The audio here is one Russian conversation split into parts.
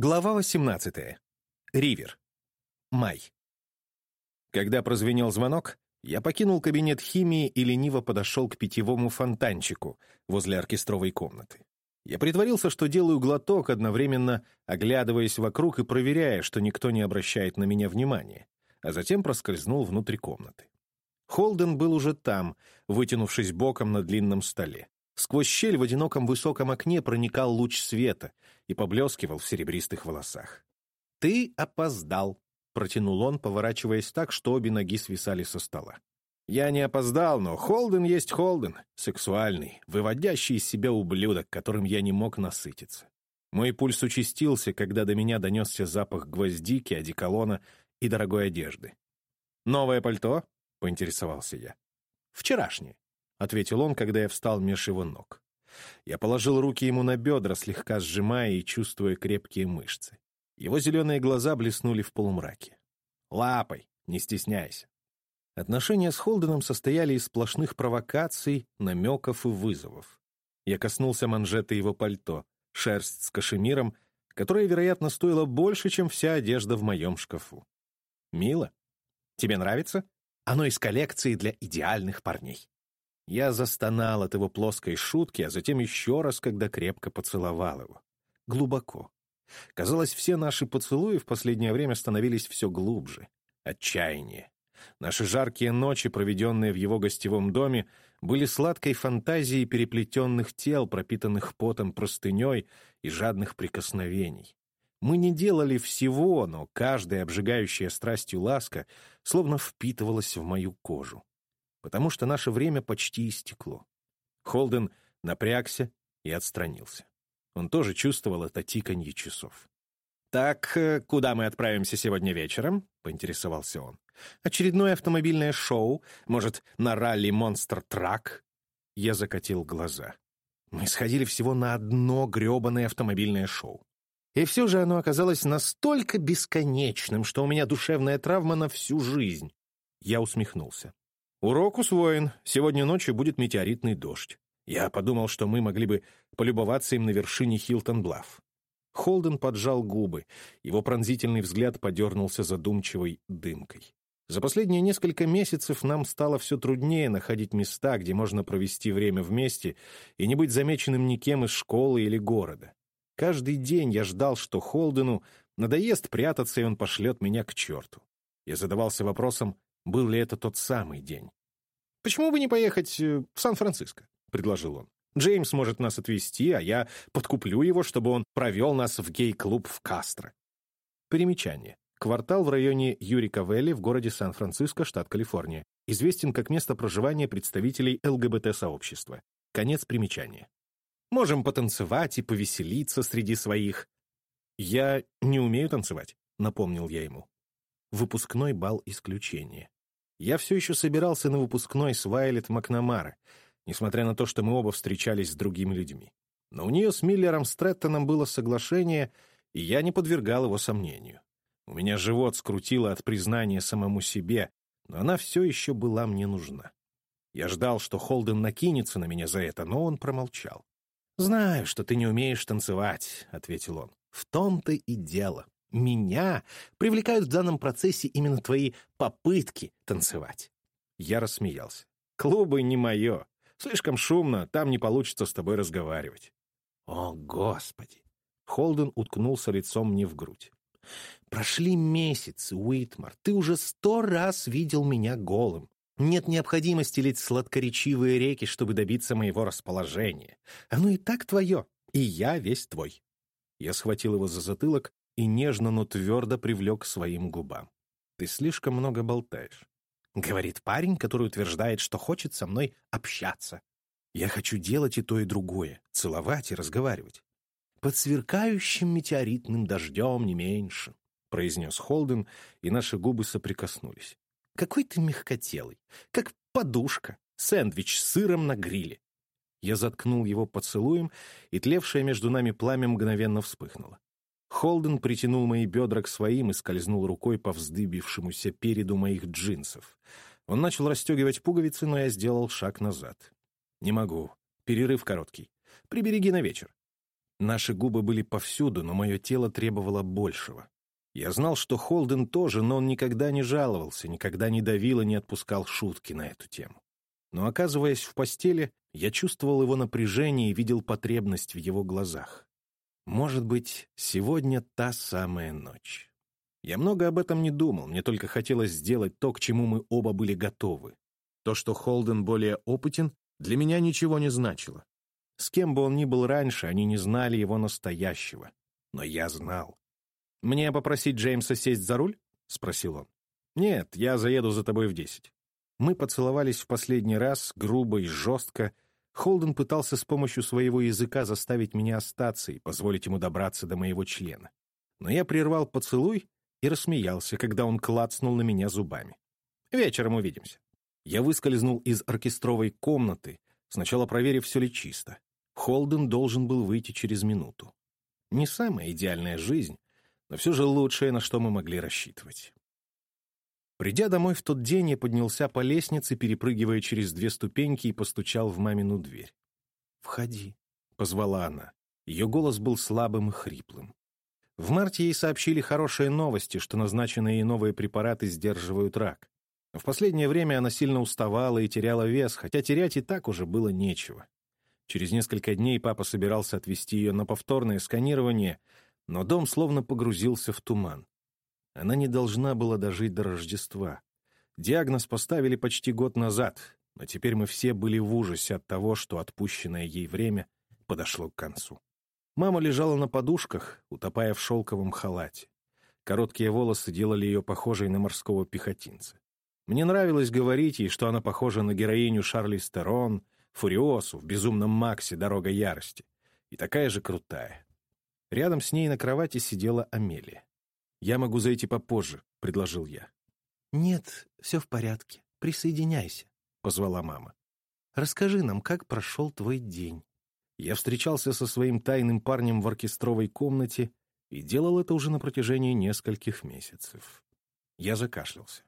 Глава 18. Ривер. Май. Когда прозвенел звонок, я покинул кабинет химии и лениво подошел к питьевому фонтанчику возле оркестровой комнаты. Я притворился, что делаю глоток, одновременно оглядываясь вокруг и проверяя, что никто не обращает на меня внимания, а затем проскользнул внутрь комнаты. Холден был уже там, вытянувшись боком на длинном столе. Сквозь щель в одиноком высоком окне проникал луч света и поблескивал в серебристых волосах. «Ты опоздал», — протянул он, поворачиваясь так, что обе ноги свисали со стола. «Я не опоздал, но Холден есть Холден, сексуальный, выводящий из себя ублюдок, которым я не мог насытиться. Мой пульс участился, когда до меня донесся запах гвоздики, одеколона и дорогой одежды. «Новое пальто?» — поинтересовался я. «Вчерашнее», — ответил он, когда я встал меж его ног. Я положил руки ему на бедра, слегка сжимая и чувствуя крепкие мышцы. Его зеленые глаза блеснули в полумраке. «Лапой, не стесняйся». Отношения с Холденом состояли из сплошных провокаций, намеков и вызовов. Я коснулся манжеты его пальто, шерсть с кашемиром, которая, вероятно, стоила больше, чем вся одежда в моем шкафу. «Мило? Тебе нравится? Оно из коллекции для идеальных парней». Я застонал от его плоской шутки, а затем еще раз, когда крепко поцеловал его. Глубоко. Казалось, все наши поцелуи в последнее время становились все глубже. Отчаяние. Наши жаркие ночи, проведенные в его гостевом доме, были сладкой фантазией переплетенных тел, пропитанных потом простыней и жадных прикосновений. Мы не делали всего, но каждая обжигающая страстью ласка словно впитывалась в мою кожу потому что наше время почти истекло. Холден напрягся и отстранился. Он тоже чувствовал это тиканье часов. «Так, э, куда мы отправимся сегодня вечером?» — поинтересовался он. «Очередное автомобильное шоу? Может, на ралли «Монстр Трак»?» Я закатил глаза. Мы сходили всего на одно гребаное автомобильное шоу. И все же оно оказалось настолько бесконечным, что у меня душевная травма на всю жизнь. Я усмехнулся. Урок усвоен. Сегодня ночью будет метеоритный дождь. Я подумал, что мы могли бы полюбоваться им на вершине Хилтон-Блафф. Холден поджал губы. Его пронзительный взгляд подернулся задумчивой дымкой. За последние несколько месяцев нам стало все труднее находить места, где можно провести время вместе и не быть замеченным никем из школы или города. Каждый день я ждал, что Холдену надоест прятаться, и он пошлет меня к черту. Я задавался вопросом, был ли это тот самый день. «Почему бы не поехать э, в Сан-Франциско?» — предложил он. «Джеймс может нас отвезти, а я подкуплю его, чтобы он провел нас в гей-клуб в Кастро». Примечание. Квартал в районе Юрика-Вэлли в городе Сан-Франциско, штат Калифорния. Известен как место проживания представителей ЛГБТ-сообщества. Конец примечания. Можем потанцевать и повеселиться среди своих. «Я не умею танцевать», — напомнил я ему. Выпускной бал исключение. Я все еще собирался на выпускной с Вайлет Макнамара, несмотря на то, что мы оба встречались с другими людьми. Но у нее с Миллером Стрэттоном было соглашение, и я не подвергал его сомнению. У меня живот скрутило от признания самому себе, но она все еще была мне нужна. Я ждал, что Холден накинется на меня за это, но он промолчал. «Знаю, что ты не умеешь танцевать», — ответил он. «В том-то и дело. Меня привлекают в данном процессе именно твои попытки танцевать. Я рассмеялся. Клубы не мое. Слишком шумно, там не получится с тобой разговаривать. О, Господи! Холден уткнулся лицом мне в грудь. Прошли месяцы, Уитмар. Ты уже сто раз видел меня голым. Нет необходимости лить сладкоречивые реки, чтобы добиться моего расположения. Оно и так твое, и я весь твой. Я схватил его за затылок и нежно, но твердо привлек к своим губам. «Ты слишком много болтаешь», — говорит парень, который утверждает, что хочет со мной общаться. «Я хочу делать и то, и другое, целовать и разговаривать». «Под сверкающим метеоритным дождем не меньше», — произнес Холден, и наши губы соприкоснулись. «Какой ты мягкотелый, как подушка, сэндвич с сыром на гриле». Я заткнул его поцелуем, и тлевшее между нами пламя мгновенно вспыхнуло. Холден притянул мои бедра к своим и скользнул рукой по вздыбившемуся переду моих джинсов. Он начал расстегивать пуговицы, но я сделал шаг назад. «Не могу. Перерыв короткий. Прибереги на вечер». Наши губы были повсюду, но мое тело требовало большего. Я знал, что Холден тоже, но он никогда не жаловался, никогда не давил и не отпускал шутки на эту тему. Но, оказываясь в постели, я чувствовал его напряжение и видел потребность в его глазах. Может быть, сегодня та самая ночь. Я много об этом не думал, мне только хотелось сделать то, к чему мы оба были готовы. То, что Холден более опытен, для меня ничего не значило. С кем бы он ни был раньше, они не знали его настоящего. Но я знал. «Мне попросить Джеймса сесть за руль?» — спросил он. «Нет, я заеду за тобой в десять». Мы поцеловались в последний раз, грубо и жестко. Холден пытался с помощью своего языка заставить меня остаться и позволить ему добраться до моего члена. Но я прервал поцелуй и рассмеялся, когда он клацнул на меня зубами. «Вечером увидимся». Я выскользнул из оркестровой комнаты, сначала проверив, все ли чисто. Холден должен был выйти через минуту. Не самая идеальная жизнь, но все же лучшее, на что мы могли рассчитывать. Придя домой в тот день, я поднялся по лестнице, перепрыгивая через две ступеньки и постучал в мамину дверь. «Входи», — позвала она. Ее голос был слабым и хриплым. В марте ей сообщили хорошие новости, что назначенные ей новые препараты сдерживают рак. В последнее время она сильно уставала и теряла вес, хотя терять и так уже было нечего. Через несколько дней папа собирался отвезти ее на повторное сканирование, но дом словно погрузился в туман. Она не должна была дожить до Рождества. Диагноз поставили почти год назад, но теперь мы все были в ужасе от того, что отпущенное ей время подошло к концу. Мама лежала на подушках, утопая в шелковом халате. Короткие волосы делали ее похожей на морского пехотинца. Мне нравилось говорить ей, что она похожа на героиню Шарли Стерон — Фуриосу в «Безумном Максе. Дорога ярости». И такая же крутая. Рядом с ней на кровати сидела Амелия. «Я могу зайти попозже», — предложил я. «Нет, все в порядке. Присоединяйся», — позвала мама. «Расскажи нам, как прошел твой день». Я встречался со своим тайным парнем в оркестровой комнате и делал это уже на протяжении нескольких месяцев. Я закашлялся.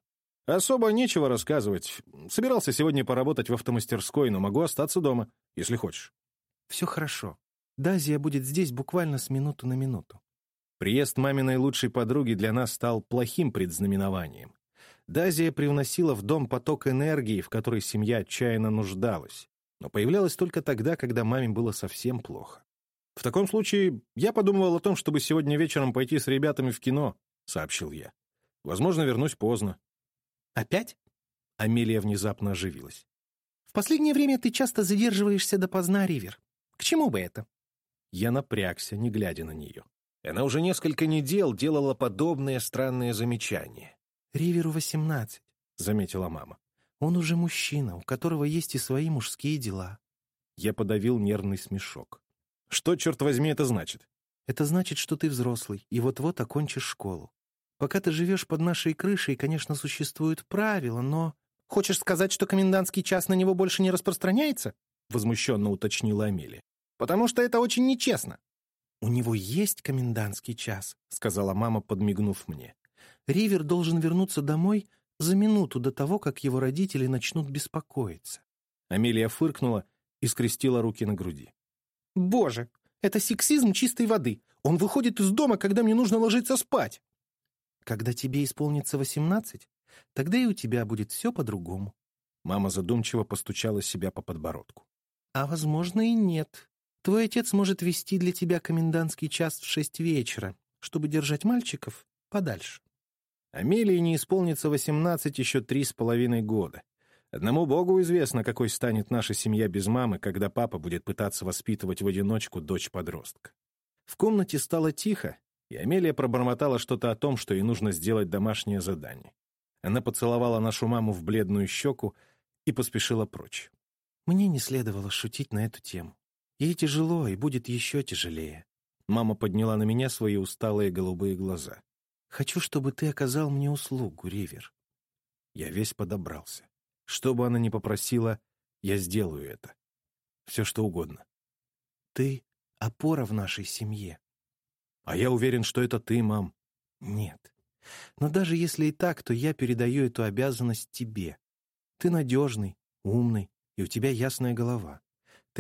Особо нечего рассказывать. Собирался сегодня поработать в автомастерской, но могу остаться дома, если хочешь. Все хорошо. Дазия будет здесь буквально с минуту на минуту. Приезд маминой лучшей подруги для нас стал плохим предзнаменованием. Дазия привносила в дом поток энергии, в которой семья отчаянно нуждалась, но появлялась только тогда, когда маме было совсем плохо. «В таком случае я подумывал о том, чтобы сегодня вечером пойти с ребятами в кино», — сообщил я. «Возможно, вернусь поздно. «Опять?» Амелия внезапно оживилась. «В последнее время ты часто задерживаешься допоздна, Ривер. К чему бы это?» Я напрягся, не глядя на нее. Она уже несколько недель делала подобные странные замечания. «Риверу восемнадцать», — заметила мама. «Он уже мужчина, у которого есть и свои мужские дела». Я подавил нервный смешок. «Что, черт возьми, это значит?» «Это значит, что ты взрослый и вот-вот окончишь школу. Пока ты живешь под нашей крышей, конечно, существуют правила, но... Хочешь сказать, что комендантский час на него больше не распространяется? Возмущенно уточнила Амелия. Потому что это очень нечестно. У него есть комендантский час, сказала мама, подмигнув мне. Ривер должен вернуться домой за минуту до того, как его родители начнут беспокоиться. Амелия фыркнула и скрестила руки на груди. «Боже, это сексизм чистой воды. Он выходит из дома, когда мне нужно ложиться спать». Когда тебе исполнится восемнадцать, тогда и у тебя будет все по-другому. Мама задумчиво постучала себя по подбородку. А, возможно, и нет. Твой отец может вести для тебя комендантский час в шесть вечера, чтобы держать мальчиков подальше. Амелии не исполнится восемнадцать еще три с половиной года. Одному Богу известно, какой станет наша семья без мамы, когда папа будет пытаться воспитывать в одиночку дочь-подростка. В комнате стало тихо, и Амелия пробормотала что-то о том, что ей нужно сделать домашнее задание. Она поцеловала нашу маму в бледную щеку и поспешила прочь. «Мне не следовало шутить на эту тему. Ей тяжело, и будет еще тяжелее». Мама подняла на меня свои усталые голубые глаза. «Хочу, чтобы ты оказал мне услугу, Ривер». Я весь подобрался. Что бы она ни попросила, я сделаю это. Все, что угодно. «Ты — опора в нашей семье», а я уверен, что это ты, мам. Нет. Но даже если и так, то я передаю эту обязанность тебе. Ты надежный, умный, и у тебя ясная голова.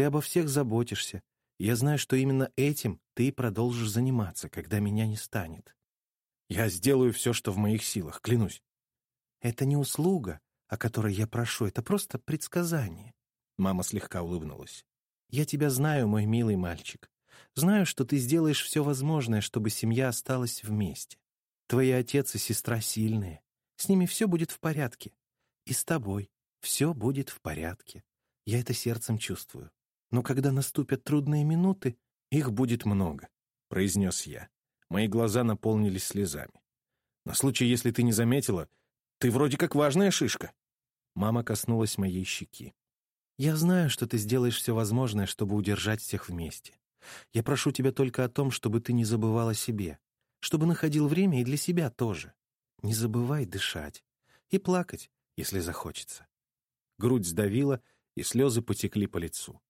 Ты обо всех заботишься, Я знаю, что именно этим ты продолжишь заниматься, когда меня не станет. Я сделаю все, что в моих силах, клянусь. Это не услуга, о которой я прошу, это просто предсказание. Мама слегка улыбнулась. Я тебя знаю, мой милый мальчик. Знаю, что ты сделаешь все возможное, чтобы семья осталась вместе. Твои отец и сестра сильные. С ними все будет в порядке. И с тобой все будет в порядке. Я это сердцем чувствую. Но когда наступят трудные минуты, их будет много, — произнес я. Мои глаза наполнились слезами. На случай, если ты не заметила, ты вроде как важная шишка. Мама коснулась моей щеки. Я знаю, что ты сделаешь все возможное, чтобы удержать всех вместе. Я прошу тебя только о том, чтобы ты не забывал о себе, чтобы находил время и для себя тоже. Не забывай дышать и плакать, если захочется. Грудь сдавила, и слезы потекли по лицу.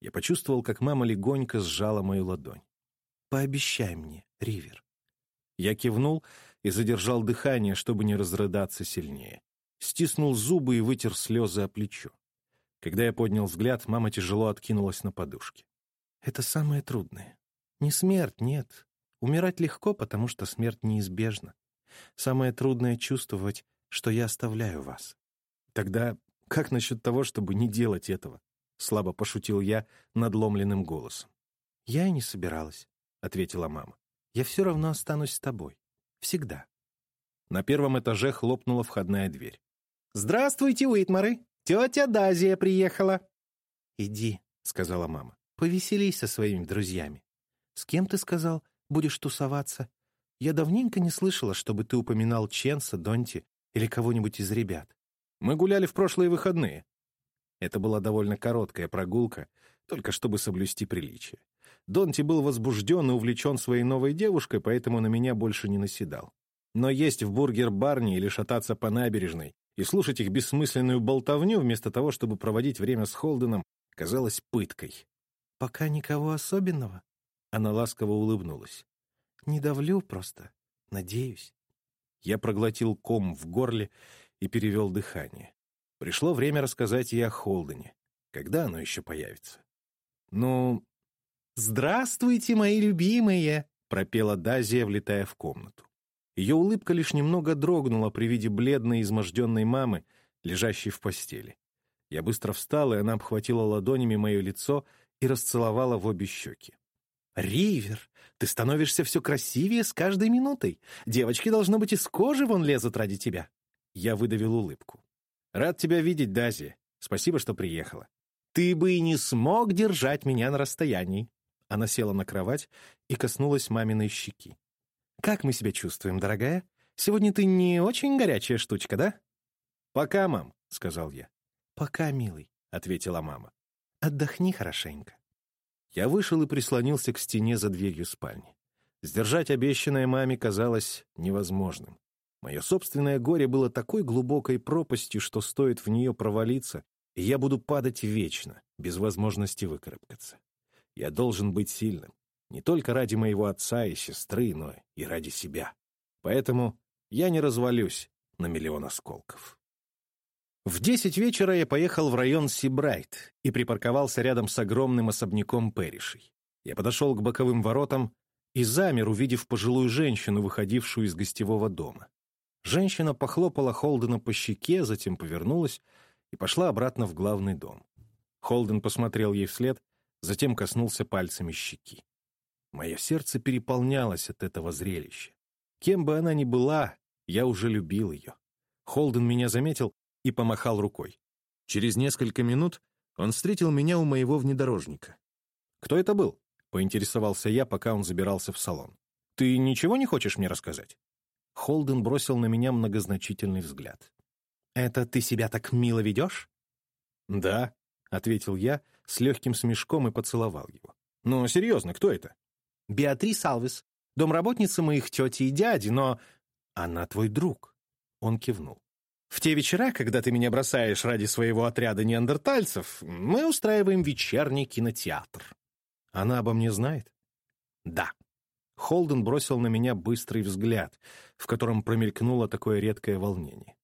Я почувствовал, как мама легонько сжала мою ладонь. «Пообещай мне, Ривер». Я кивнул и задержал дыхание, чтобы не разрыдаться сильнее. Стиснул зубы и вытер слезы о плечо. Когда я поднял взгляд, мама тяжело откинулась на подушке. «Это самое трудное. Не смерть, нет. Умирать легко, потому что смерть неизбежна. Самое трудное — чувствовать, что я оставляю вас. Тогда как насчет того, чтобы не делать этого? Слабо пошутил я надломленным голосом. Я и не собиралась, ответила мама. Я все равно останусь с тобой. Всегда. На первом этаже хлопнула входная дверь. «Здравствуйте, Уитмары! Тетя Дазия приехала!» «Иди», — сказала мама, — «повеселись со своими друзьями. С кем, ты сказал, будешь тусоваться? Я давненько не слышала, чтобы ты упоминал Ченса, Донти или кого-нибудь из ребят. Мы гуляли в прошлые выходные. Это была довольно короткая прогулка, только чтобы соблюсти приличие. Донти был возбужден и увлечен своей новой девушкой, поэтому на меня больше не наседал. Но есть в бургер-барне или шататься по набережной и слушать их бессмысленную болтовню вместо того, чтобы проводить время с Холденом, казалось пыткой. «Пока никого особенного?» Она ласково улыбнулась. «Не давлю просто. Надеюсь». Я проглотил ком в горле и перевел дыхание. Пришло время рассказать ей о Холдене. Когда оно еще появится? Ну... «Здравствуйте, мои любимые!» — пропела Дазия, влетая в комнату. Ее улыбка лишь немного дрогнула при виде бледной, изможденной мамы, лежащей в постели. Я быстро встал, и она обхватила ладонями мое лицо и расцеловала в обе щеки. «Ривер, ты становишься все красивее с каждой минутой. Девочки, должно быть, из кожи вон лезут ради тебя. Я выдавил улыбку. «Рад тебя видеть, Дази. Спасибо, что приехала». «Ты бы и не смог держать меня на расстоянии». Она села на кровать и коснулась маминой щеки. «Как мы себя чувствуем, дорогая? Сегодня ты не очень горячая штучка, да?» «Пока, мам», — сказал я. «Пока, милый», — ответила мама. «Отдохни хорошенько». Я вышел и прислонился к стене за дверью спальни. Сдержать обещанное маме казалось невозможным. Мое собственное горе было такой глубокой пропастью, что стоит в нее провалиться, и я буду падать вечно, без возможности выкарабкаться. Я должен быть сильным, не только ради моего отца и сестры, но и ради себя. Поэтому я не развалюсь на миллион осколков. В десять вечера я поехал в район Сибрайт и припарковался рядом с огромным особняком Перришей. Я подошел к боковым воротам и замер, увидев пожилую женщину, выходившую из гостевого дома. Женщина похлопала Холдена по щеке, затем повернулась и пошла обратно в главный дом. Холден посмотрел ей вслед, затем коснулся пальцами щеки. Мое сердце переполнялось от этого зрелища. Кем бы она ни была, я уже любил ее. Холден меня заметил и помахал рукой. Через несколько минут он встретил меня у моего внедорожника. «Кто это был?» — поинтересовался я, пока он забирался в салон. «Ты ничего не хочешь мне рассказать?» Холден бросил на меня многозначительный взгляд. «Это ты себя так мило ведешь?» «Да», — ответил я с легким смешком и поцеловал его. «Ну, серьезно, кто это?» «Беатрис Алвис, домработница моих тети и дяди, но...» «Она твой друг», — он кивнул. «В те вечера, когда ты меня бросаешь ради своего отряда неандертальцев, мы устраиваем вечерний кинотеатр». «Она обо мне знает?» «Да», Холден бросил на меня быстрый взгляд, в котором промелькнуло такое редкое волнение.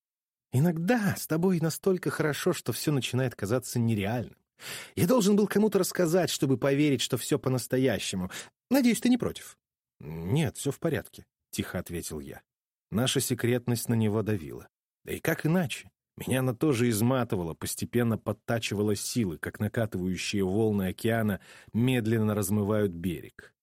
«Иногда с тобой настолько хорошо, что все начинает казаться нереальным. Я должен был кому-то рассказать, чтобы поверить, что все по-настоящему. Надеюсь, ты не против?» «Нет, все в порядке», — тихо ответил я. Наша секретность на него давила. Да и как иначе? Меня она тоже изматывала, постепенно подтачивала силы, как накатывающие волны океана медленно размывают берег.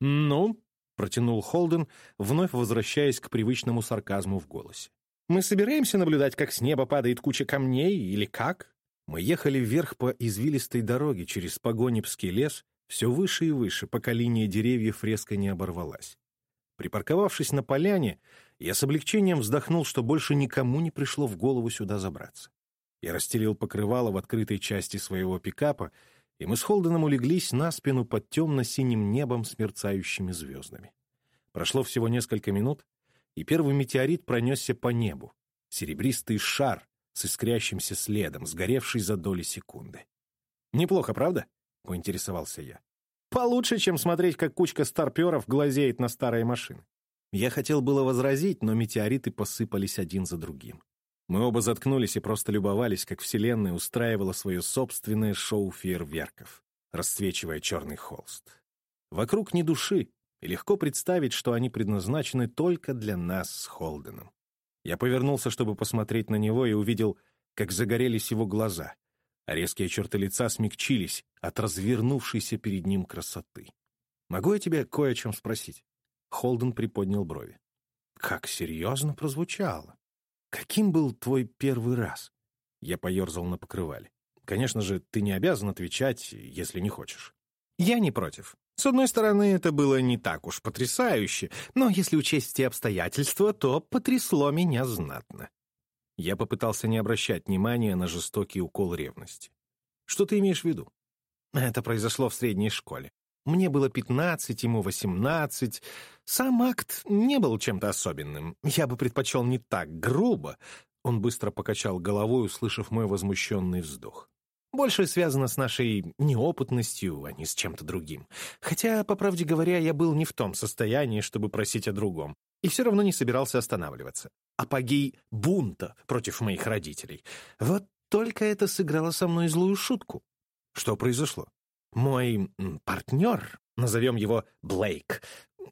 «Ну?» — протянул Холден, вновь возвращаясь к привычному сарказму в голосе. «Мы собираемся наблюдать, как с неба падает куча камней, или как?» Мы ехали вверх по извилистой дороге через Погонебский лес, все выше и выше, пока линия деревьев резко не оборвалась. Припарковавшись на поляне, я с облегчением вздохнул, что больше никому не пришло в голову сюда забраться. Я расстелил покрывало в открытой части своего пикапа, и мы с Холденом улеглись на спину под темно-синим небом с мерцающими звездами. Прошло всего несколько минут, и первый метеорит пронесся по небу. Серебристый шар с искрящимся следом, сгоревший за доли секунды. «Неплохо, правда?» — поинтересовался я. «Получше, чем смотреть, как кучка старперов глазеет на старые машины». Я хотел было возразить, но метеориты посыпались один за другим. Мы оба заткнулись и просто любовались, как Вселенная устраивала свое собственное шоу фейерверков, расцвечивая черный холст. Вокруг ни души, и легко представить, что они предназначены только для нас с Холденом. Я повернулся, чтобы посмотреть на него, и увидел, как загорелись его глаза, а резкие черты лица смягчились от развернувшейся перед ним красоты. «Могу я тебя кое о чем спросить?» Холден приподнял брови. «Как серьезно прозвучало! Каким был твой первый раз?» Я поерзал на покрывале. «Конечно же, ты не обязан отвечать, если не хочешь». «Я не против. С одной стороны, это было не так уж потрясающе, но если учесть те обстоятельства, то потрясло меня знатно». Я попытался не обращать внимания на жестокий укол ревности. «Что ты имеешь в виду?» Это произошло в средней школе. Мне было пятнадцать, ему восемнадцать. Сам акт не был чем-то особенным. Я бы предпочел не так грубо. Он быстро покачал головой, услышав мой возмущенный вздох. Больше связано с нашей неопытностью, а не с чем-то другим. Хотя, по правде говоря, я был не в том состоянии, чтобы просить о другом. И все равно не собирался останавливаться. Апогей бунта против моих родителей. Вот только это сыграло со мной злую шутку. Что произошло? Мой партнер, назовем его Блейк,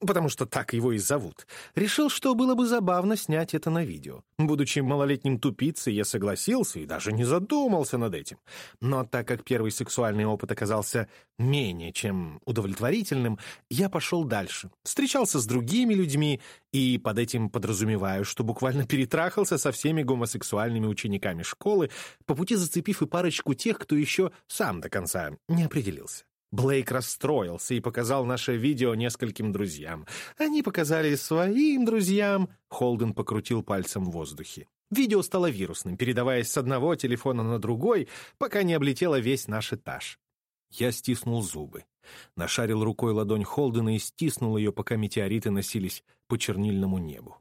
потому что так его и зовут, решил, что было бы забавно снять это на видео. Будучи малолетним тупицей, я согласился и даже не задумался над этим. Но так как первый сексуальный опыт оказался менее чем удовлетворительным, я пошел дальше. Встречался с другими людьми и под этим подразумеваю, что буквально перетрахался со всеми гомосексуальными учениками школы, по пути зацепив и парочку тех, кто еще сам до конца не определился. Блейк расстроился и показал наше видео нескольким друзьям. Они показали своим друзьям. Холден покрутил пальцем в воздухе. Видео стало вирусным, передаваясь с одного телефона на другой, пока не облетело весь наш этаж. Я стиснул зубы. Нашарил рукой ладонь Холдена и стиснул ее, пока метеориты носились по чернильному небу.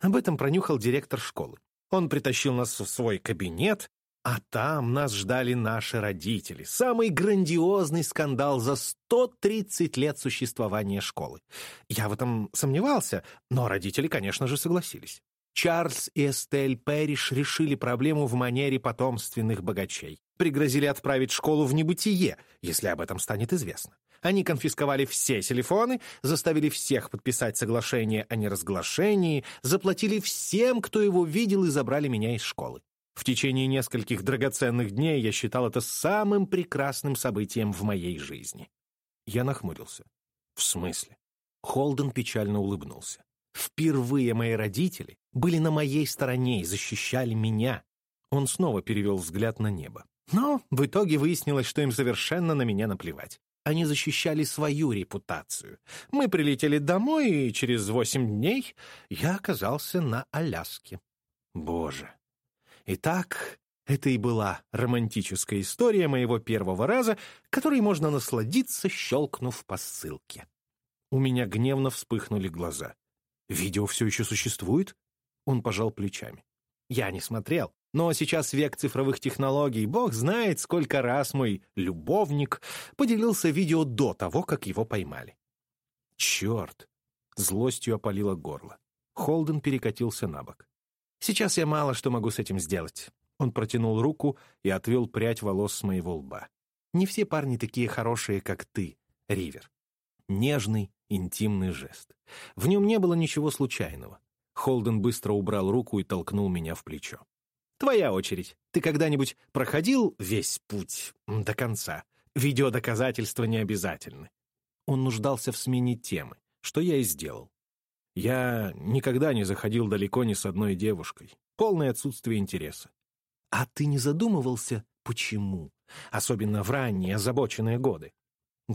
Об этом пронюхал директор школы. Он притащил нас в свой кабинет, а там нас ждали наши родители. Самый грандиозный скандал за 130 лет существования школы. Я в этом сомневался, но родители, конечно же, согласились. Чарльз и Эстель Перриш решили проблему в манере потомственных богачей. Пригрозили отправить школу в небытие, если об этом станет известно. Они конфисковали все телефоны, заставили всех подписать соглашение о неразглашении, заплатили всем, кто его видел, и забрали меня из школы. В течение нескольких драгоценных дней я считал это самым прекрасным событием в моей жизни. Я нахмурился. В смысле? Холден печально улыбнулся. Впервые мои родители были на моей стороне и защищали меня. Он снова перевел взгляд на небо. Но в итоге выяснилось, что им совершенно на меня наплевать. Они защищали свою репутацию. Мы прилетели домой, и через восемь дней я оказался на Аляске. Боже, Итак, это и была романтическая история моего первого раза, которой можно насладиться, щелкнув по ссылке. У меня гневно вспыхнули глаза. «Видео все еще существует?» Он пожал плечами. «Я не смотрел, но сейчас век цифровых технологий. Бог знает, сколько раз мой любовник поделился видео до того, как его поймали». «Черт!» — злостью опалило горло. Холден перекатился на бок. Сейчас я мало что могу с этим сделать». Он протянул руку и отвел прядь волос с моего лба. Не все парни такие хорошие, как ты, Ривер. Нежный, интимный жест. В нем не было ничего случайного. Холден быстро убрал руку и толкнул меня в плечо. «Твоя очередь. Ты когда-нибудь проходил весь путь до конца? Видеодоказательства не обязательны». Он нуждался в смене темы, что я и сделал. Я никогда не заходил далеко ни с одной девушкой. Полное отсутствие интереса. А ты не задумывался, почему? Особенно в ранние озабоченные годы.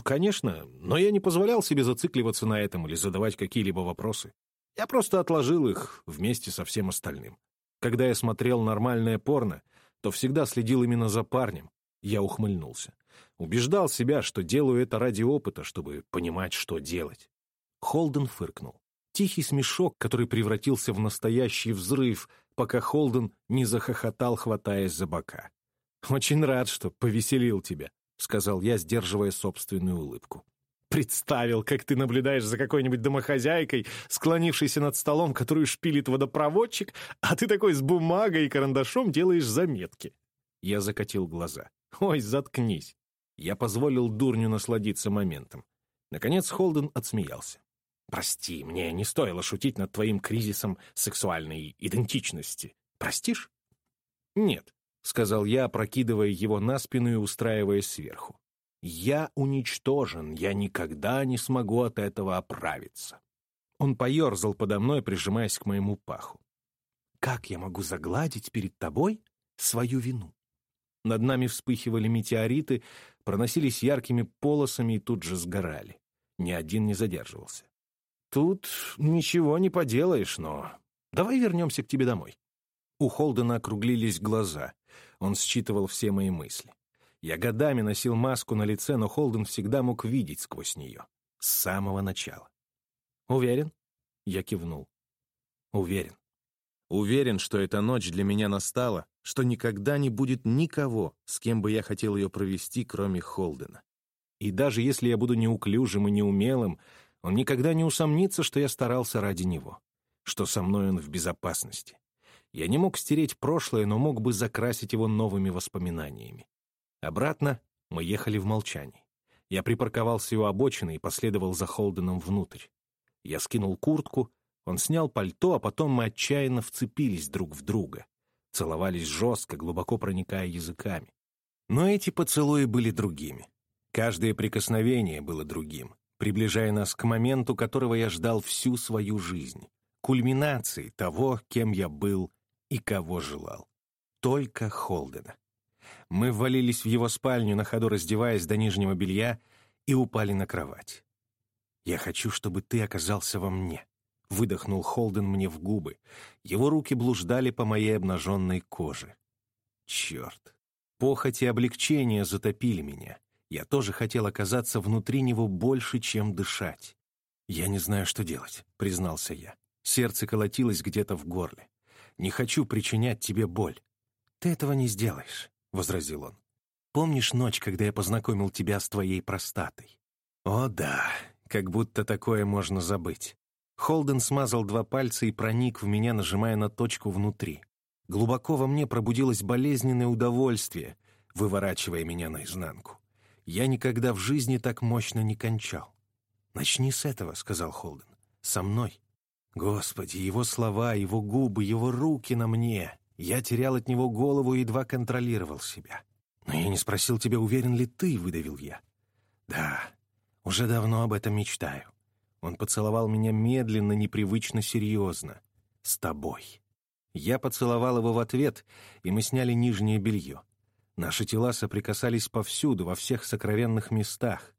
Конечно, но я не позволял себе зацикливаться на этом или задавать какие-либо вопросы. Я просто отложил их вместе со всем остальным. Когда я смотрел нормальное порно, то всегда следил именно за парнем. Я ухмыльнулся. Убеждал себя, что делаю это ради опыта, чтобы понимать, что делать. Холден фыркнул. Тихий смешок, который превратился в настоящий взрыв, пока Холден не захохотал, хватаясь за бока. «Очень рад, что повеселил тебя», — сказал я, сдерживая собственную улыбку. Представил, как ты наблюдаешь за какой-нибудь домохозяйкой, склонившейся над столом, которую шпилит водопроводчик, а ты такой с бумагой и карандашом делаешь заметки. Я закатил глаза. Ой, заткнись. Я позволил дурню насладиться моментом. Наконец Холден отсмеялся. «Прости, мне не стоило шутить над твоим кризисом сексуальной идентичности. Простишь?» «Нет», — сказал я, опрокидывая его на спину и устраиваясь сверху. «Я уничтожен, я никогда не смогу от этого оправиться». Он поерзал подо мной, прижимаясь к моему паху. «Как я могу загладить перед тобой свою вину?» Над нами вспыхивали метеориты, проносились яркими полосами и тут же сгорали. Ни один не задерживался. «Тут ничего не поделаешь, но давай вернемся к тебе домой». У Холдена округлились глаза. Он считывал все мои мысли. Я годами носил маску на лице, но Холден всегда мог видеть сквозь нее. С самого начала. «Уверен?» Я кивнул. «Уверен. Уверен, что эта ночь для меня настала, что никогда не будет никого, с кем бы я хотел ее провести, кроме Холдена. И даже если я буду неуклюжим и неумелым, он никогда не усомнится, что я старался ради него, что со мной он в безопасности. Я не мог стереть прошлое, но мог бы закрасить его новыми воспоминаниями. Обратно мы ехали в молчании. Я припарковался у обочины и последовал за Холденом внутрь. Я скинул куртку, он снял пальто, а потом мы отчаянно вцепились друг в друга. Целовались жестко, глубоко проникая языками. Но эти поцелуи были другими. Каждое прикосновение было другим, приближая нас к моменту, которого я ждал всю свою жизнь, кульминации того, кем я был и кого желал. Только Холдена. Мы ввалились в его спальню, на ходу раздеваясь до нижнего белья, и упали на кровать. «Я хочу, чтобы ты оказался во мне», — выдохнул Холден мне в губы. Его руки блуждали по моей обнаженной коже. Черт. Похоть и облегчение затопили меня. Я тоже хотел оказаться внутри него больше, чем дышать. «Я не знаю, что делать», — признался я. Сердце колотилось где-то в горле. «Не хочу причинять тебе боль». «Ты этого не сделаешь. — возразил он. «Помнишь ночь, когда я познакомил тебя с твоей простатой?» «О да, как будто такое можно забыть». Холден смазал два пальца и проник в меня, нажимая на точку внутри. Глубоко во мне пробудилось болезненное удовольствие, выворачивая меня наизнанку. Я никогда в жизни так мощно не кончал. «Начни с этого», — сказал Холден. «Со мной». Господи, его слова, его губы, его руки на мне. Я терял от него голову и едва контролировал себя. «Но я не спросил тебя, уверен ли ты», — выдавил я. «Да, уже давно об этом мечтаю». Он поцеловал меня медленно, непривычно серьезно. «С тобой». Я поцеловал его в ответ, и мы сняли нижнее белье. Наши тела соприкасались повсюду, во всех сокровенных местах.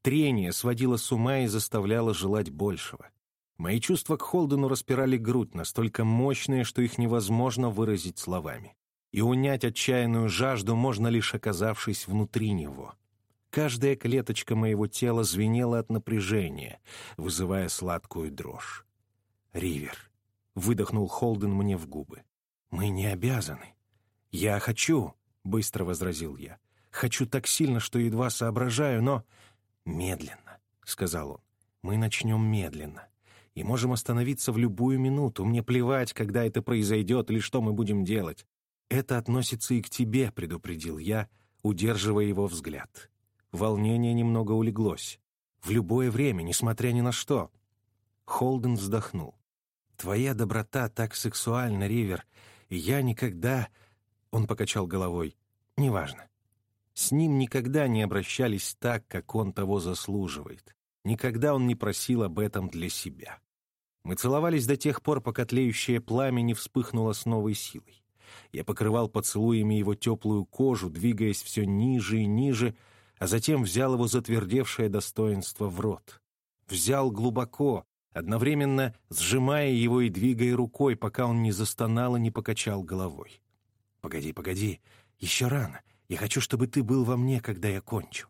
Трение сводило с ума и заставляло желать большего. Мои чувства к Холдену распирали грудь, настолько мощные, что их невозможно выразить словами. И унять отчаянную жажду можно лишь оказавшись внутри него. Каждая клеточка моего тела звенела от напряжения, вызывая сладкую дрожь. «Ривер», — выдохнул Холден мне в губы, — «мы не обязаны». «Я хочу», — быстро возразил я. «Хочу так сильно, что едва соображаю, но...» «Медленно», — сказал он. «Мы начнем медленно и можем остановиться в любую минуту. Мне плевать, когда это произойдет или что мы будем делать. Это относится и к тебе, предупредил я, удерживая его взгляд. Волнение немного улеглось. В любое время, несмотря ни на что. Холден вздохнул. «Твоя доброта так сексуальна, Ривер, и я никогда...» Он покачал головой. «Неважно. С ним никогда не обращались так, как он того заслуживает. Никогда он не просил об этом для себя. Мы целовались до тех пор, пока тлеющее пламя не вспыхнуло с новой силой. Я покрывал поцелуями его теплую кожу, двигаясь все ниже и ниже, а затем взял его затвердевшее достоинство в рот. Взял глубоко, одновременно сжимая его и двигая рукой, пока он не застонал и не покачал головой. «Погоди, погоди, еще рано. Я хочу, чтобы ты был во мне, когда я кончу».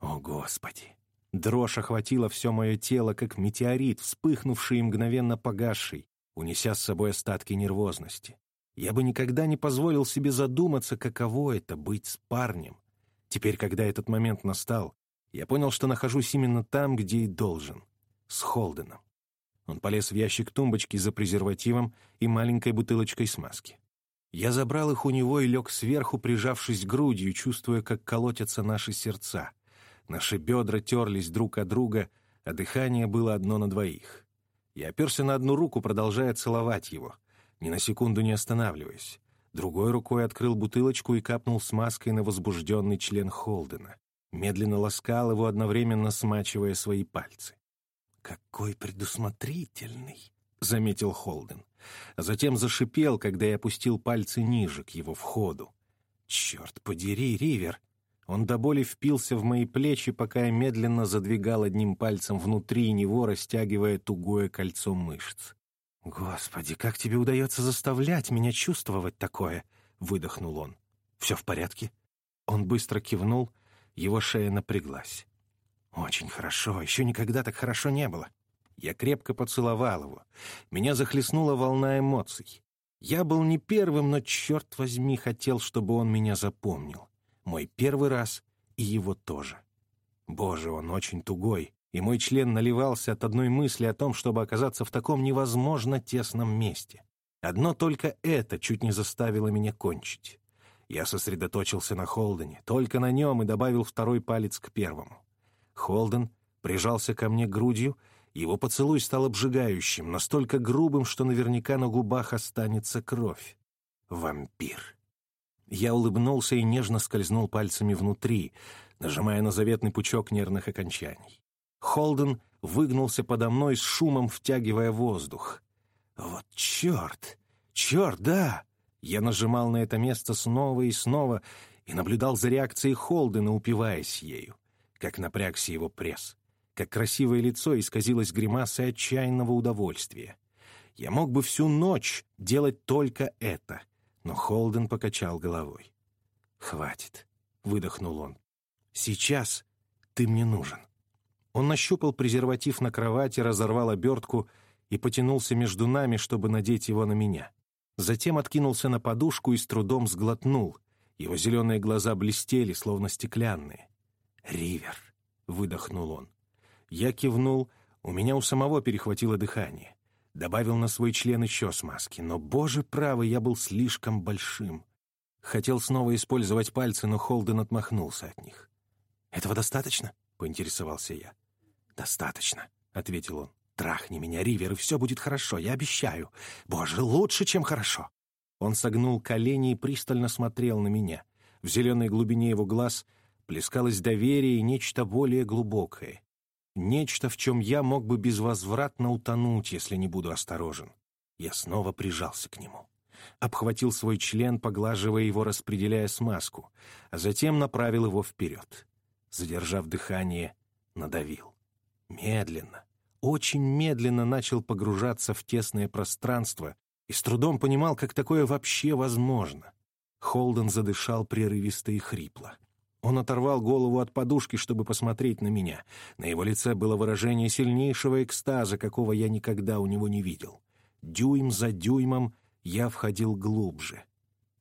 «О, Господи!» Дрожь охватила все мое тело, как метеорит, вспыхнувший и мгновенно погасший, унеся с собой остатки нервозности. Я бы никогда не позволил себе задуматься, каково это — быть с парнем. Теперь, когда этот момент настал, я понял, что нахожусь именно там, где и должен — с Холденом. Он полез в ящик тумбочки за презервативом и маленькой бутылочкой смазки. Я забрал их у него и лег сверху, прижавшись грудью, чувствуя, как колотятся наши сердца — Наши бедра терлись друг от друга, а дыхание было одно на двоих. Я оперся на одну руку, продолжая целовать его, ни на секунду не останавливаясь. Другой рукой открыл бутылочку и капнул смазкой на возбужденный член Холдена. Медленно ласкал его, одновременно смачивая свои пальцы. «Какой предусмотрительный!» — заметил Холден. Затем зашипел, когда я опустил пальцы ниже, к его входу. «Черт подери, Ривер! Он до боли впился в мои плечи, пока я медленно задвигал одним пальцем внутри него, растягивая тугое кольцо мышц. «Господи, как тебе удается заставлять меня чувствовать такое?» — выдохнул он. «Все в порядке?» Он быстро кивнул, его шея напряглась. «Очень хорошо, еще никогда так хорошо не было». Я крепко поцеловал его. Меня захлестнула волна эмоций. Я был не первым, но, черт возьми, хотел, чтобы он меня запомнил. Мой первый раз и его тоже. Боже, он очень тугой, и мой член наливался от одной мысли о том, чтобы оказаться в таком невозможно тесном месте. Одно только это чуть не заставило меня кончить. Я сосредоточился на Холдене, только на нем и добавил второй палец к первому. Холден прижался ко мне грудью, его поцелуй стал обжигающим, настолько грубым, что наверняка на губах останется кровь. Вампир. Я улыбнулся и нежно скользнул пальцами внутри, нажимая на заветный пучок нервных окончаний. Холден выгнулся подо мной с шумом, втягивая воздух. «Вот черт! Черт, да!» Я нажимал на это место снова и снова и наблюдал за реакцией Холдена, упиваясь ею. Как напрягся его пресс. Как красивое лицо исказилось гримасой отчаянного удовольствия. Я мог бы всю ночь делать только это — но Холден покачал головой. «Хватит», — выдохнул он. «Сейчас ты мне нужен». Он нащупал презерватив на кровати, разорвал обертку и потянулся между нами, чтобы надеть его на меня. Затем откинулся на подушку и с трудом сглотнул. Его зеленые глаза блестели, словно стеклянные. «Ривер», — выдохнул он. Я кивнул, у меня у самого перехватило дыхание. Добавил на свой член еще смазки, но, боже правый, я был слишком большим. Хотел снова использовать пальцы, но Холден отмахнулся от них. «Этого достаточно?» — поинтересовался я. «Достаточно», — ответил он. «Трахни меня, Ривер, и все будет хорошо, я обещаю. Боже, лучше, чем хорошо». Он согнул колени и пристально смотрел на меня. В зеленой глубине его глаз плескалось доверие и нечто более глубокое. Нечто, в чем я мог бы безвозвратно утонуть, если не буду осторожен. Я снова прижался к нему. Обхватил свой член, поглаживая его, распределяя смазку, а затем направил его вперед. Задержав дыхание, надавил. Медленно, очень медленно начал погружаться в тесное пространство и с трудом понимал, как такое вообще возможно. Холден задышал прерывисто и хрипло. Он оторвал голову от подушки, чтобы посмотреть на меня. На его лице было выражение сильнейшего экстаза, какого я никогда у него не видел. Дюйм за дюймом я входил глубже.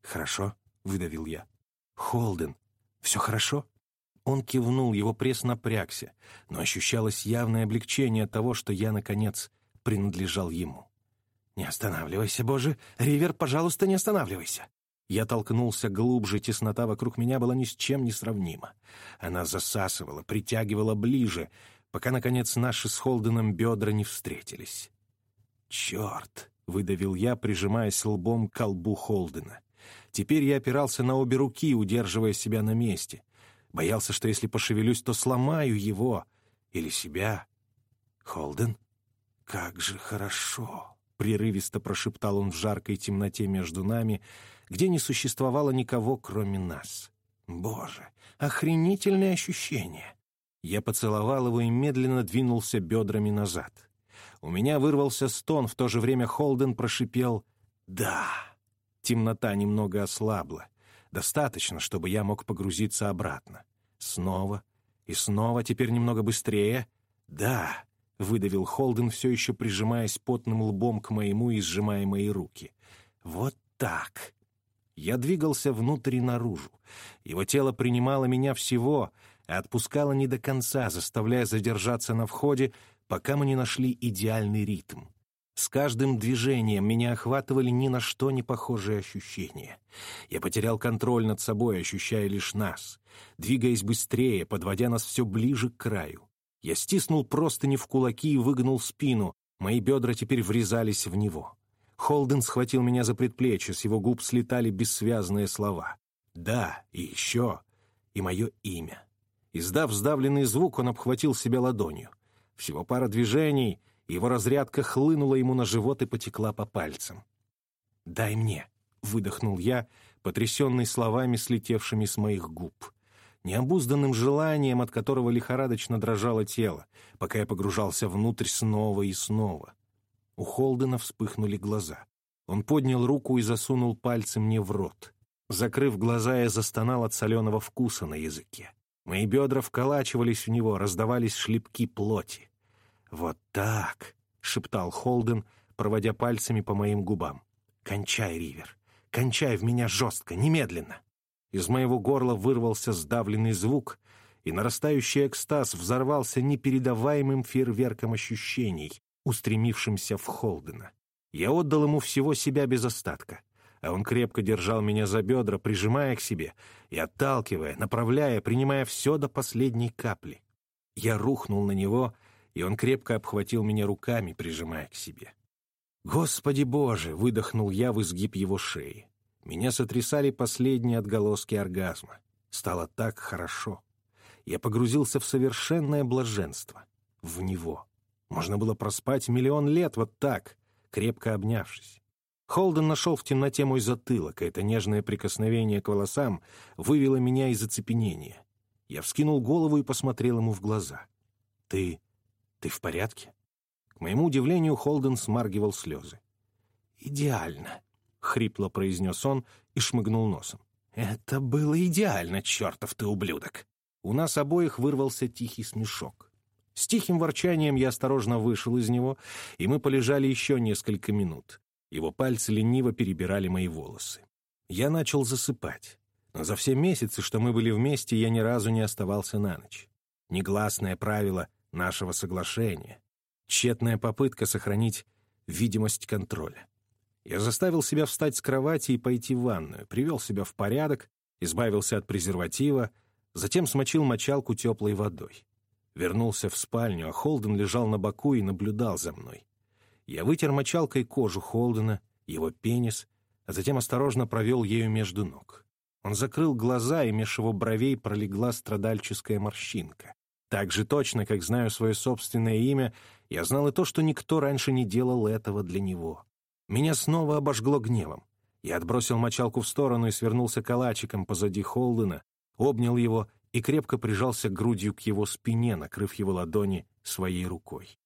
«Хорошо?» — выдавил я. «Холден, все хорошо?» Он кивнул, его пресс напрягся, но ощущалось явное облегчение того, что я, наконец, принадлежал ему. «Не останавливайся, Боже! Ривер, пожалуйста, не останавливайся!» Я толкнулся глубже, теснота вокруг меня была ни с чем не сравнима. Она засасывала, притягивала ближе, пока, наконец, наши с Холденом бедра не встретились. «Черт!» — выдавил я, прижимаясь лбом к колбу Холдена. Теперь я опирался на обе руки, удерживая себя на месте. Боялся, что если пошевелюсь, то сломаю его или себя. «Холден? Как же хорошо!» — прерывисто прошептал он в жаркой темноте между нами, где не существовало никого, кроме нас. «Боже, охренительное ощущение!» Я поцеловал его и медленно двинулся бедрами назад. У меня вырвался стон, в то же время Холден прошипел «Да». Темнота немного ослабла. Достаточно, чтобы я мог погрузиться обратно. Снова и снова, теперь немного быстрее. «Да», — выдавил Холден, все еще прижимаясь потным лбом к моему и сжимая мои руки. «Вот так». Я двигался внутрь и наружу. Его тело принимало меня всего, а отпускало не до конца, заставляя задержаться на входе, пока мы не нашли идеальный ритм. С каждым движением меня охватывали ни на что не похожие ощущения. Я потерял контроль над собой, ощущая лишь нас, двигаясь быстрее, подводя нас все ближе к краю. Я стиснул простыни в кулаки и выгнул спину, мои бедра теперь врезались в него. Холден схватил меня за предплечье, с его губ слетали бессвязные слова. «Да, и еще, и мое имя». Издав сдавленный звук, он обхватил себя ладонью. Всего пара движений, его разрядка хлынула ему на живот и потекла по пальцам. «Дай мне», — выдохнул я, потрясенный словами, слетевшими с моих губ. Необузданным желанием, от которого лихорадочно дрожало тело, пока я погружался внутрь снова и снова. У Холдена вспыхнули глаза. Он поднял руку и засунул пальцы мне в рот. Закрыв глаза, я застонал от соленого вкуса на языке. Мои бедра вколачивались в него, раздавались шлепки плоти. «Вот так!» — шептал Холден, проводя пальцами по моим губам. «Кончай, Ривер! Кончай в меня жестко, немедленно!» Из моего горла вырвался сдавленный звук, и нарастающий экстаз взорвался непередаваемым фейерверком ощущений, устремившимся в Холдена. Я отдал ему всего себя без остатка а он крепко держал меня за бедра, прижимая к себе и отталкивая, направляя, принимая все до последней капли. Я рухнул на него, и он крепко обхватил меня руками, прижимая к себе. «Господи Боже!» — выдохнул я в изгиб его шеи. Меня сотрясали последние отголоски оргазма. Стало так хорошо. Я погрузился в совершенное блаженство. В него. Можно было проспать миллион лет вот так, крепко обнявшись. Холден нашел в темноте мой затылок, и это нежное прикосновение к волосам вывело меня из оцепенения. Я вскинул голову и посмотрел ему в глаза. «Ты... ты в порядке?» К моему удивлению, Холден смаргивал слезы. «Идеально», — хрипло произнес он и шмыгнул носом. «Это было идеально, чертов ты ублюдок!» У нас обоих вырвался тихий смешок. С тихим ворчанием я осторожно вышел из него, и мы полежали еще несколько минут. Его пальцы лениво перебирали мои волосы. Я начал засыпать. Но за все месяцы, что мы были вместе, я ни разу не оставался на ночь. Негласное правило нашего соглашения. Тщетная попытка сохранить видимость контроля. Я заставил себя встать с кровати и пойти в ванную, привел себя в порядок, избавился от презерватива, затем смочил мочалку теплой водой. Вернулся в спальню, а Холден лежал на боку и наблюдал за мной. Я вытер мочалкой кожу Холдена, его пенис, а затем осторожно провел ею между ног. Он закрыл глаза, и меж его бровей пролегла страдальческая морщинка. Так же точно, как знаю свое собственное имя, я знал и то, что никто раньше не делал этого для него. Меня снова обожгло гневом. Я отбросил мочалку в сторону и свернулся калачиком позади Холдена, обнял его и крепко прижался грудью к его спине, накрыв его ладони своей рукой.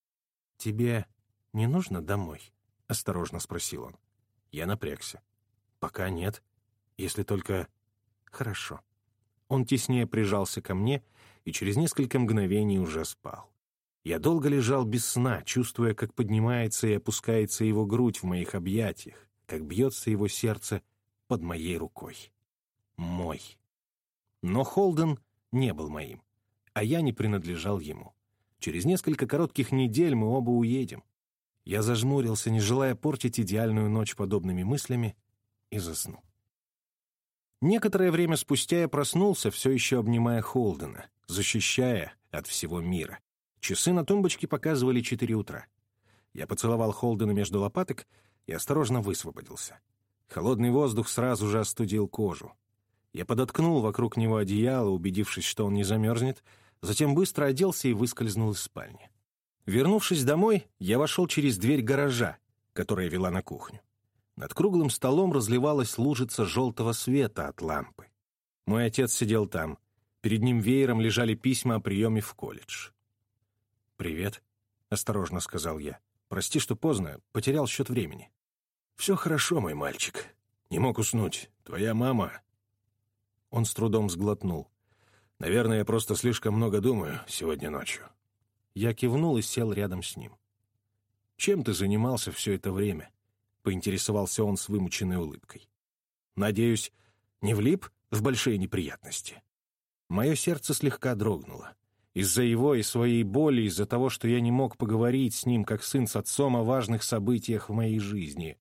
«Тебе не нужно домой?» — осторожно спросил он. Я напрягся. «Пока нет. Если только...» «Хорошо». Он теснее прижался ко мне и через несколько мгновений уже спал. Я долго лежал без сна, чувствуя, как поднимается и опускается его грудь в моих объятиях, как бьется его сердце под моей рукой. Мой. Но Холден не был моим, а я не принадлежал ему. Через несколько коротких недель мы оба уедем. Я зажмурился, не желая портить идеальную ночь подобными мыслями, и заснул. Некоторое время спустя я проснулся, все еще обнимая Холдена, защищая от всего мира. Часы на тумбочке показывали четыре утра. Я поцеловал Холдена между лопаток и осторожно высвободился. Холодный воздух сразу же остудил кожу. Я подоткнул вокруг него одеяло, убедившись, что он не замерзнет, затем быстро оделся и выскользнул из спальни. Вернувшись домой, я вошел через дверь гаража, которая вела на кухню. Над круглым столом разливалась лужица желтого света от лампы. Мой отец сидел там. Перед ним веером лежали письма о приеме в колледж. «Привет», — осторожно сказал я. «Прости, что поздно, потерял счет времени». «Все хорошо, мой мальчик. Не мог уснуть. Твоя мама...» Он с трудом сглотнул. «Наверное, я просто слишком много думаю сегодня ночью». Я кивнул и сел рядом с ним. «Чем ты занимался все это время?» — поинтересовался он с вымученной улыбкой. «Надеюсь, не влип в большие неприятности?» Мое сердце слегка дрогнуло. Из-за его и своей боли, из-за того, что я не мог поговорить с ним, как сын с отцом, о важных событиях в моей жизни.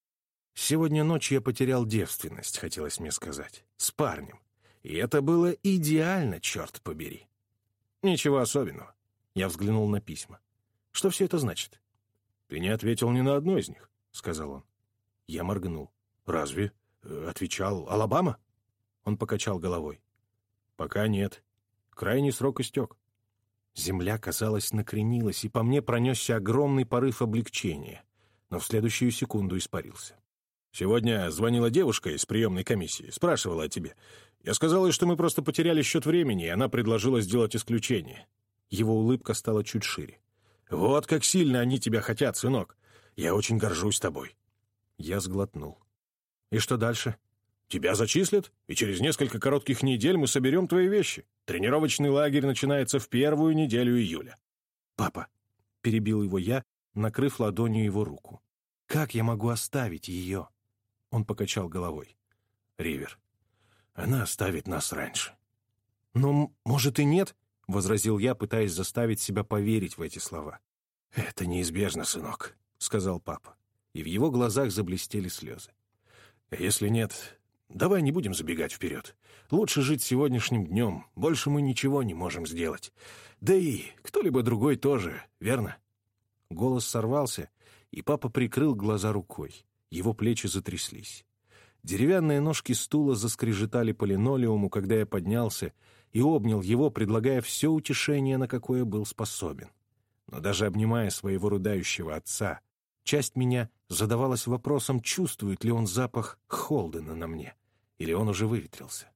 Сегодня ночью я потерял девственность, хотелось мне сказать, с парнем. И это было идеально, черт побери. Ничего особенного. Я взглянул на письма. Что все это значит? Ты не ответил ни на одно из них, — сказал он. Я моргнул. «Разве?» э, — отвечал. «Алабама?» Он покачал головой. «Пока нет. Крайний срок истек». Земля, казалось, накренилась, и по мне пронесся огромный порыв облегчения, но в следующую секунду испарился. «Сегодня звонила девушка из приемной комиссии, спрашивала о тебе. Я сказал ей, что мы просто потеряли счет времени, и она предложила сделать исключение». Его улыбка стала чуть шире. «Вот как сильно они тебя хотят, сынок. Я очень горжусь тобой. Я сглотнул. «И что дальше?» «Тебя зачислят, и через несколько коротких недель мы соберем твои вещи. Тренировочный лагерь начинается в первую неделю июля». «Папа», — перебил его я, накрыв ладонью его руку. «Как я могу оставить ее?» Он покачал головой. «Ривер, она оставит нас раньше». «Но, может, и нет?» — возразил я, пытаясь заставить себя поверить в эти слова. «Это неизбежно, сынок», — сказал папа и в его глазах заблестели слезы. «Если нет, давай не будем забегать вперед. Лучше жить сегодняшним днем, больше мы ничего не можем сделать. Да и кто-либо другой тоже, верно?» Голос сорвался, и папа прикрыл глаза рукой. Его плечи затряслись. Деревянные ножки стула заскрежетали по линолеуму, когда я поднялся, и обнял его, предлагая все утешение, на какое был способен. Но даже обнимая своего рыдающего отца, Часть меня задавалась вопросом, чувствует ли он запах Холдена на мне, или он уже выветрился.